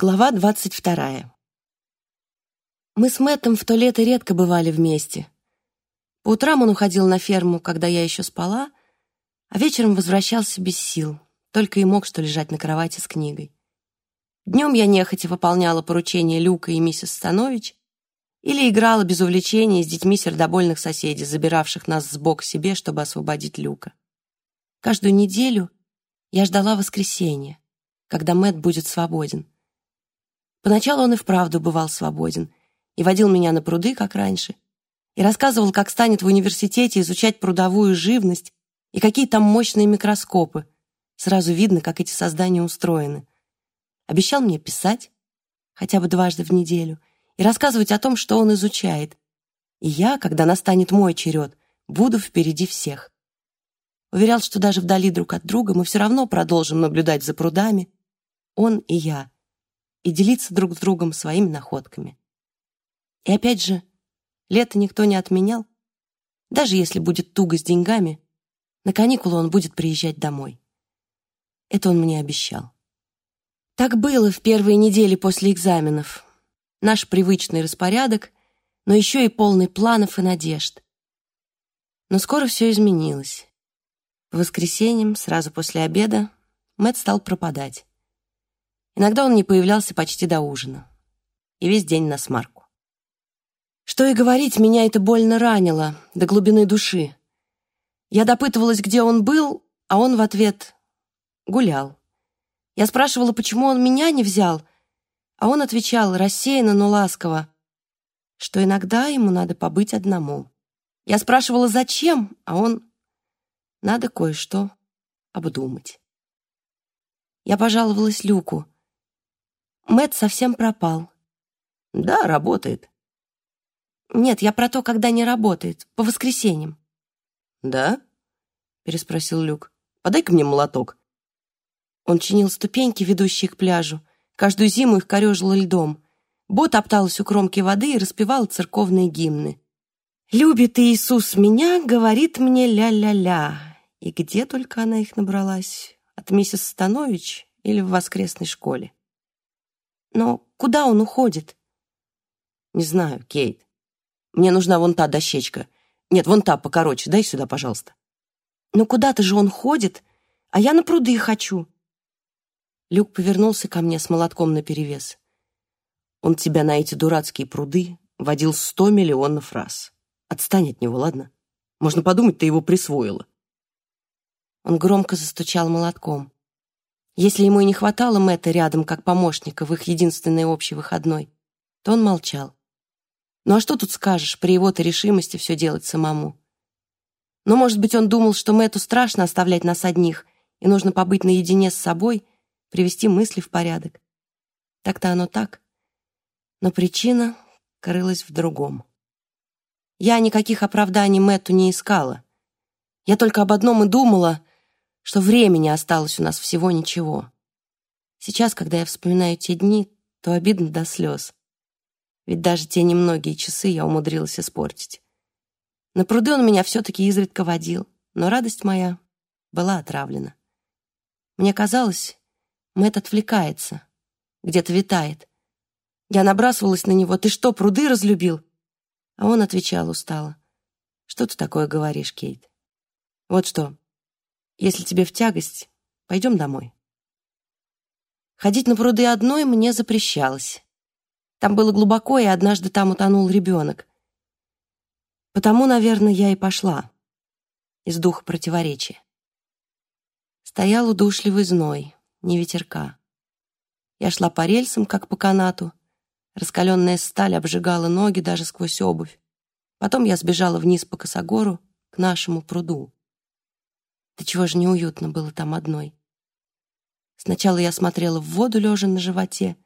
Глава двадцать вторая. Мы с Мэттом в то лето редко бывали вместе. По утрам он уходил на ферму, когда я еще спала, а вечером возвращался без сил, только и мог что лежать на кровати с книгой. Днем я нехотя выполняла поручения Люка и миссис Станович или играла без увлечения с детьми сердобольных соседей, забиравших нас сбок себе, чтобы освободить Люка. Каждую неделю я ждала воскресенья, когда Мэтт будет свободен — Поначалу он и вправду бывал свободен и водил меня на пруды, как раньше, и рассказывал, как станет в университете изучать прудовую живность и какие там мощные микроскопы. Сразу видно, как эти создания устроены. Обещал мне писать, хотя бы дважды в неделю, и рассказывать о том, что он изучает. И я, когда настанет мой черед, буду впереди всех. Уверял, что даже вдали друг от друга мы все равно продолжим наблюдать за прудами, он и я, и делиться друг с другом своими находками. И опять же, лето никто не отменял. Даже если будет туго с деньгами, на каникулы он будет приезжать домой. Это он мне обещал. Так было в первые недели после экзаменов. Наш привычный распорядок, но еще и полный планов и надежд. Но скоро все изменилось. По воскресеньям, сразу после обеда, Мэтт стал пропадать. Иногда он не появлялся почти до ужина. И весь день на смарку. Что и говорить, меня это больно ранило до глубины души. Я допытывалась, где он был, а он в ответ гулял. Я спрашивала, почему он меня не взял, а он отвечал рассеянно, но ласково, что иногда ему надо побыть одному. Я спрашивала, зачем, а он надо кое-что обдумать. Я пожаловалась Люку — Мэт совсем пропал. Да, работает. Нет, я про то, когда не работает, по воскресеньям. Да? Переспросил Люк. Подай-ка мне молоток. Он чинил ступеньки, ведущие к пляжу. Каждую зиму их корежило льдом. Бот топталась у кромки воды и распевала церковные гимны. «Любит Иисус меня, говорит мне ля-ля-ля». И где только она их набралась? От миссис Станович или в воскресной школе? Но куда он уходит? Не знаю, Кейт. Мне нужна вон та дощечка. Нет, вон та покороче. Дай сюда, пожалуйста. Но куда-то же он ходит, а я на пруды хочу. Люк повернулся ко мне с молотком наперевес. Он тебя на эти дурацкие пруды водил сто миллионов раз. Отстань от него, ладно? Можно подумать, ты его присвоила. Он громко застучал молотком. Если ему и не хватало Мэтта рядом как помощника в их единственной общей выходной, то он молчал. Ну а что тут скажешь при его-то решимости все делать самому? Но, может быть, он думал, что Мэтту страшно оставлять нас одних, и нужно побыть наедине с собой, привести мысли в порядок. Так-то оно так. Но причина крылась в другом. Я никаких оправданий Мэтту не искала. Я только об одном и думала, что времени осталось у нас всего ничего. Сейчас, когда я вспоминаю те дни, то обидно до слез. Ведь даже те немногие часы я умудрилась испортить. На пруды он меня все-таки изредка водил, но радость моя была отравлена. Мне казалось, Мэтт отвлекается, где-то витает. Я набрасывалась на него. «Ты что, пруды разлюбил?» А он отвечал устало. «Что ты такое говоришь, Кейт? Вот что, если тебе в тягость, пойдем домой. Ходить на пруды одной мне запрещалось. Там было глубоко, и однажды там утонул ребенок. Потому, наверное, я и пошла. Из духа противоречия. Стоял удушливый зной, не ветерка. Я шла по рельсам, как по канату. Раскаленная сталь обжигала ноги даже сквозь обувь. Потом я сбежала вниз по косогору к нашему пруду. Да чего же неуютно было там одной. Сначала я смотрела в воду, лежа на животе,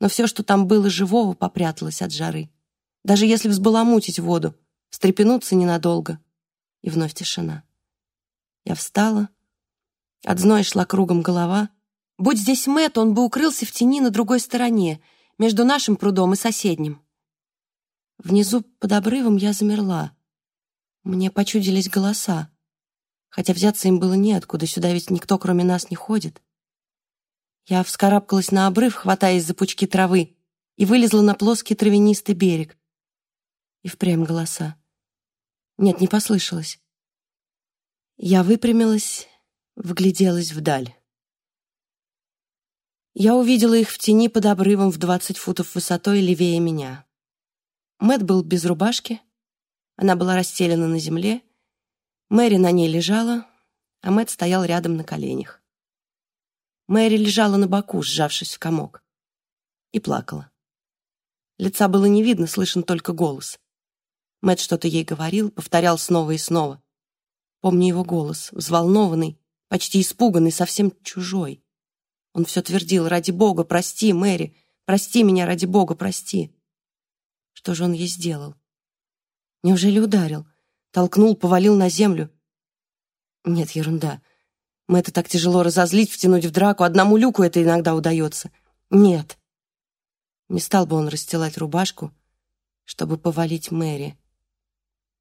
но все, что там было живого, попряталось от жары. Даже если взбаламутить воду, встрепенуться ненадолго, и вновь тишина. Я встала, от зноя шла кругом голова. Будь здесь Мэтт, он бы укрылся в тени на другой стороне, между нашим прудом и соседним. Внизу под обрывом я замерла. Мне почудились голоса хотя взяться им было неоткуда, сюда ведь никто, кроме нас, не ходит. Я вскарабкалась на обрыв, хватаясь за пучки травы, и вылезла на плоский травянистый берег. И впрямь голоса. Нет, не послышалось. Я выпрямилась, вгляделась вдаль. Я увидела их в тени под обрывом в двадцать футов высотой левее меня. Мэт был без рубашки, она была расстелена на земле, Мэри на ней лежала, а Мэт стоял рядом на коленях. Мэри лежала на боку, сжавшись в комок, и плакала. Лица было не видно, слышен только голос. Мэт что-то ей говорил, повторял снова и снова. Помню его голос, взволнованный, почти испуганный, совсем чужой. Он все твердил, ради бога, прости, Мэри, прости меня, ради бога, прости. Что же он ей сделал? Неужели ударил? Толкнул, повалил на землю? Нет, ерунда. Мэтта так тяжело разозлить, втянуть в драку. Одному люку это иногда удается. Нет. Не стал бы он расстилать рубашку, чтобы повалить Мэри.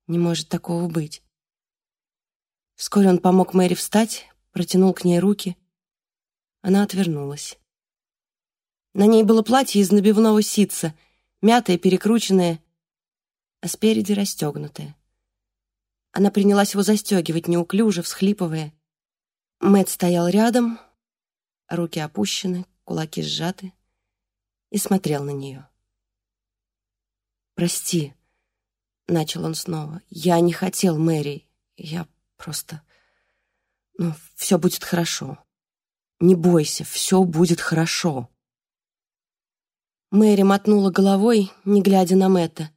Не может такого быть. Вскоре он помог Мэри встать, протянул к ней руки. Она отвернулась. На ней было платье из набивного ситца, мятое, перекрученное, а спереди расстегнутое. Она принялась его застегивать, неуклюже, всхлипывая. Мэт стоял рядом, руки опущены, кулаки сжаты, и смотрел на нее. «Прости», — начал он снова, — «я не хотел, Мэри, я просто... Ну, все будет хорошо». Не бойся, все будет хорошо». Мэри мотнула головой, не глядя на Мэтта.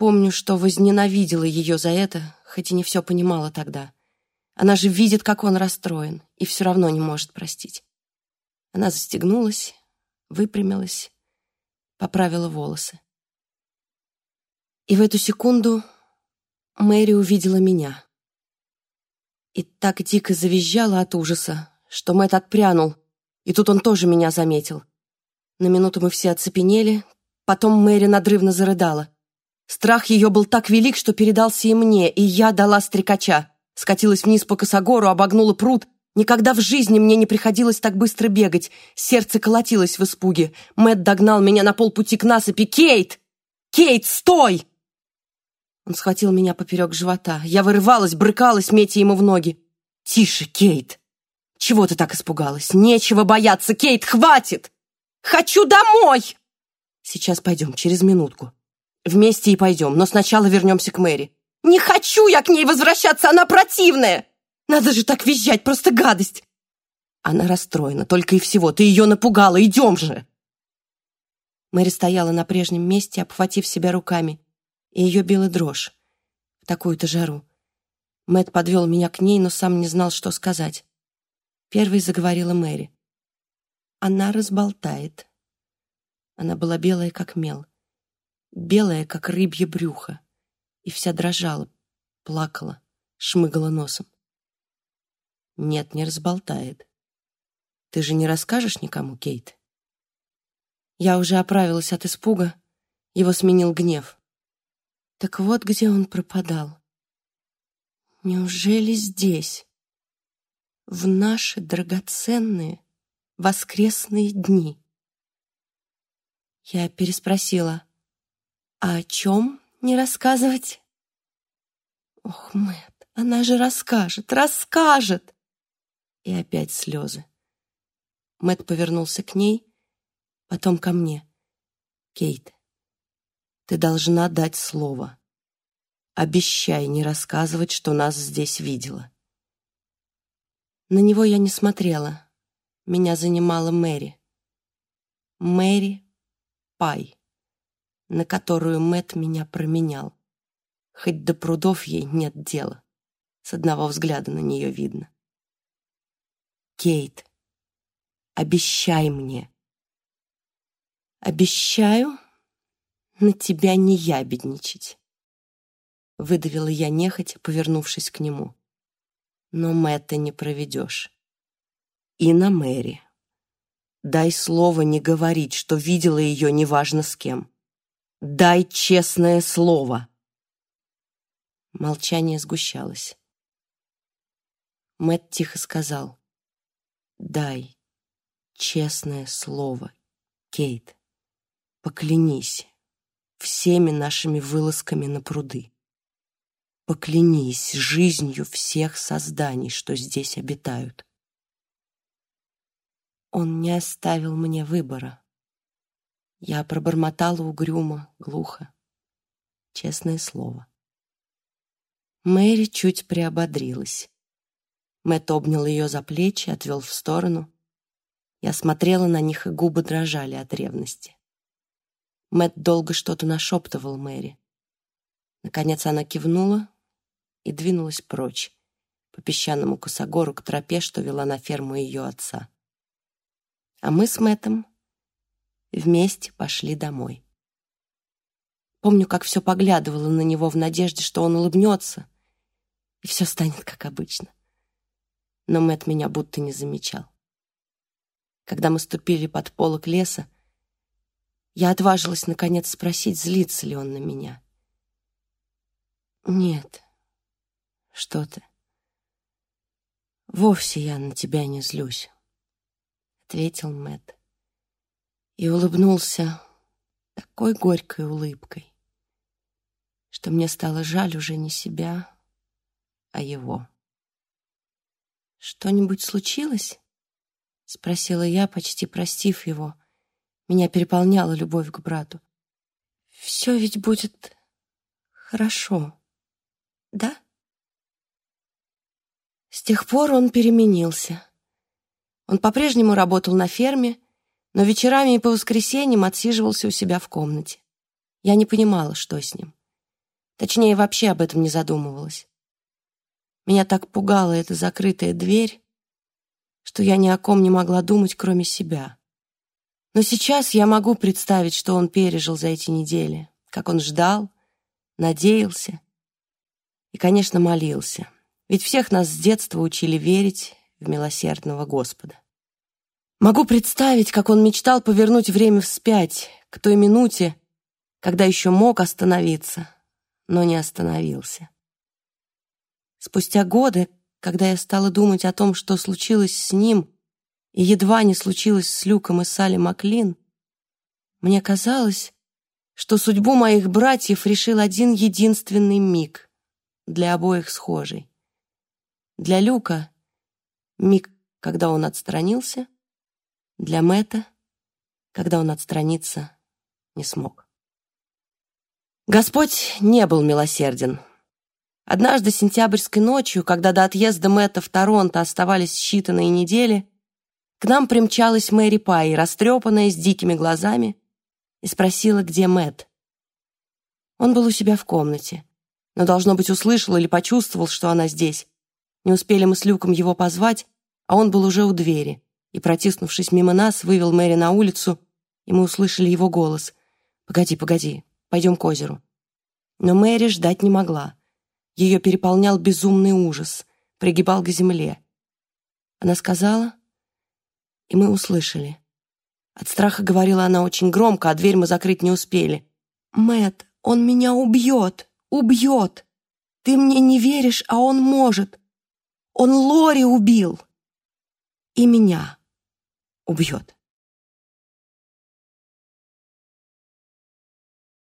Помню, что возненавидела ее за это, хоть и не все понимала тогда. Она же видит, как он расстроен, и все равно не может простить. Она застегнулась, выпрямилась, поправила волосы. И в эту секунду Мэри увидела меня. И так дико завизжала от ужаса, что Мэтт отпрянул, и тут он тоже меня заметил. На минуту мы все оцепенели, потом Мэри надрывно зарыдала. Страх ее был так велик, что передался и мне, и я дала стрекача. Скатилась вниз по косогору, обогнула пруд. Никогда в жизни мне не приходилось так быстро бегать. Сердце колотилось в испуге. Мэтт догнал меня на полпути к насыпи. «Кейт! Кейт, стой!» Он схватил меня поперек живота. Я вырывалась, брыкалась, метя ему в ноги. «Тише, Кейт!» Чего ты так испугалась? Нечего бояться, Кейт, хватит! Хочу домой! Сейчас пойдем, через минутку. Вместе и пойдем, но сначала вернемся к Мэри. Не хочу я к ней возвращаться, она противная! Надо же так визжать, просто гадость! Она расстроена, только и всего. Ты ее напугала, идем же!» Мэри стояла на прежнем месте, обхватив себя руками, и ее била дрожь в такую-то жару. Мэт подвел меня к ней, но сам не знал, что сказать. Первой заговорила Мэри. Она разболтает. Она была белая, как мел, белая, как рыбье брюхо, и вся дрожала, плакала, шмыгала носом. Нет, не разболтает. Ты же не расскажешь никому, Кейт? Я уже оправилась от испуга, его сменил гнев. Так вот где он пропадал. Неужели здесь? в наши драгоценные воскресные дни. Я переспросила, а о чем не рассказывать? Ох, Мэт, она же расскажет, расскажет! И опять слезы. Мэт повернулся к ней, потом ко мне. Кейт, ты должна дать слово. Обещай не рассказывать, что нас здесь видела. На него я не смотрела. Меня занимала Мэри. Мэри Пай, на которую Мэт меня променял. Хоть до прудов ей нет дела. С одного взгляда на нее видно. Кейт, обещай мне. Обещаю на тебя не ябедничать. Выдавила я нехотя, повернувшись к нему но Мэтта не проведешь. И на Мэри. Дай слово не говорить, что видела ее неважно с кем. Дай честное слово. Молчание сгущалось. Мэт тихо сказал. Дай Честное слово, Кейт, поклянись всеми нашими вылазками на пруды. Поклянись жизнью всех созданий, что здесь обитают. Он не оставил мне выбора. Я пробормотала угрюмо, глухо. Честное слово. Мэри чуть приободрилась. Мэтт обнял ее за плечи, отвел в сторону. Я смотрела на них, и губы дрожали от ревности. Мэтт долго что-то нашептывал Мэри. Наконец она кивнула и двинулась прочь, по песчаному косогору к тропе, что вела на ферму ее отца. А мы с Мэттом вместе пошли домой. Помню, как все поглядывала на него в надежде, что он улыбнется, и все станет как обычно. Но Мэтт меня будто не замечал. Когда мы ступили под полок леса, я отважилась, наконец, спросить, злится ли он на меня. «Нет, что ты. Вовсе я на тебя не злюсь», — ответил Мэтт. И улыбнулся такой горькой улыбкой, что мне стало жаль уже не себя, а его. «Что-нибудь случилось?» — спросила я, почти простив его, меня переполняла любовь к брату. «Все ведь будет хорошо, да?» С тех пор он переменился. Он по-прежнему работал на ферме, но вечерами и по воскресеньям отсиживался у себя в комнате. Я не понимала, что с ним. Точнее, вообще об этом не задумывалась. Меня так пугала эта закрытая дверь, что я ни о ком не могла думать, кроме себя. Но сейчас я могу представить, что он пережил за эти недели, как он ждал, надеялся и, конечно, молился. Ведь всех нас с детства учили верить в милосердного Господа. Могу представить, как он мечтал повернуть время вспять, к той минуте, когда еще мог остановиться, но не остановился. Спустя годы, когда я стала думать о том, что случилось с ним, и едва не случилось с Люком и Салли Маклин, мне казалось, что судьбу моих братьев решил один единственный миг, для обоих схожий. Для Люка — миг, когда он отстранился, для Мэтта — когда он отстраниться не смог. Господь не был милосерден. Однажды сентябрьской ночью, когда до отъезда Мэтта в Торонто оставались считанные недели, к нам примчалась Мэри Пай, растрепанная, с дикими глазами, и спросила, где Мэт. Он был у себя в комнате, но, должно быть, услышал или почувствовал, что она здесь. Не успели мы с Люком его позвать, а он был уже у двери, и, протиснувшись мимо нас, вывел Мэри на улицу, и мы услышали его голос. «Погоди, погоди, пойдем к озеру». Но Мэри ждать не могла. Ее переполнял безумный ужас, пригибал к земле. Она сказала и мы услышали. От страха говорила она очень громко, а дверь мы закрыть не успели. Мэт, он меня убьет, убьет! Ты мне не веришь, а он может! Он Лори убил! И меня убьет!»